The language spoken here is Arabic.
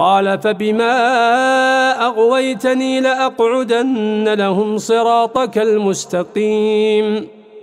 قال فبما أغويتني لأقعدن لهم صراطك المستقيم.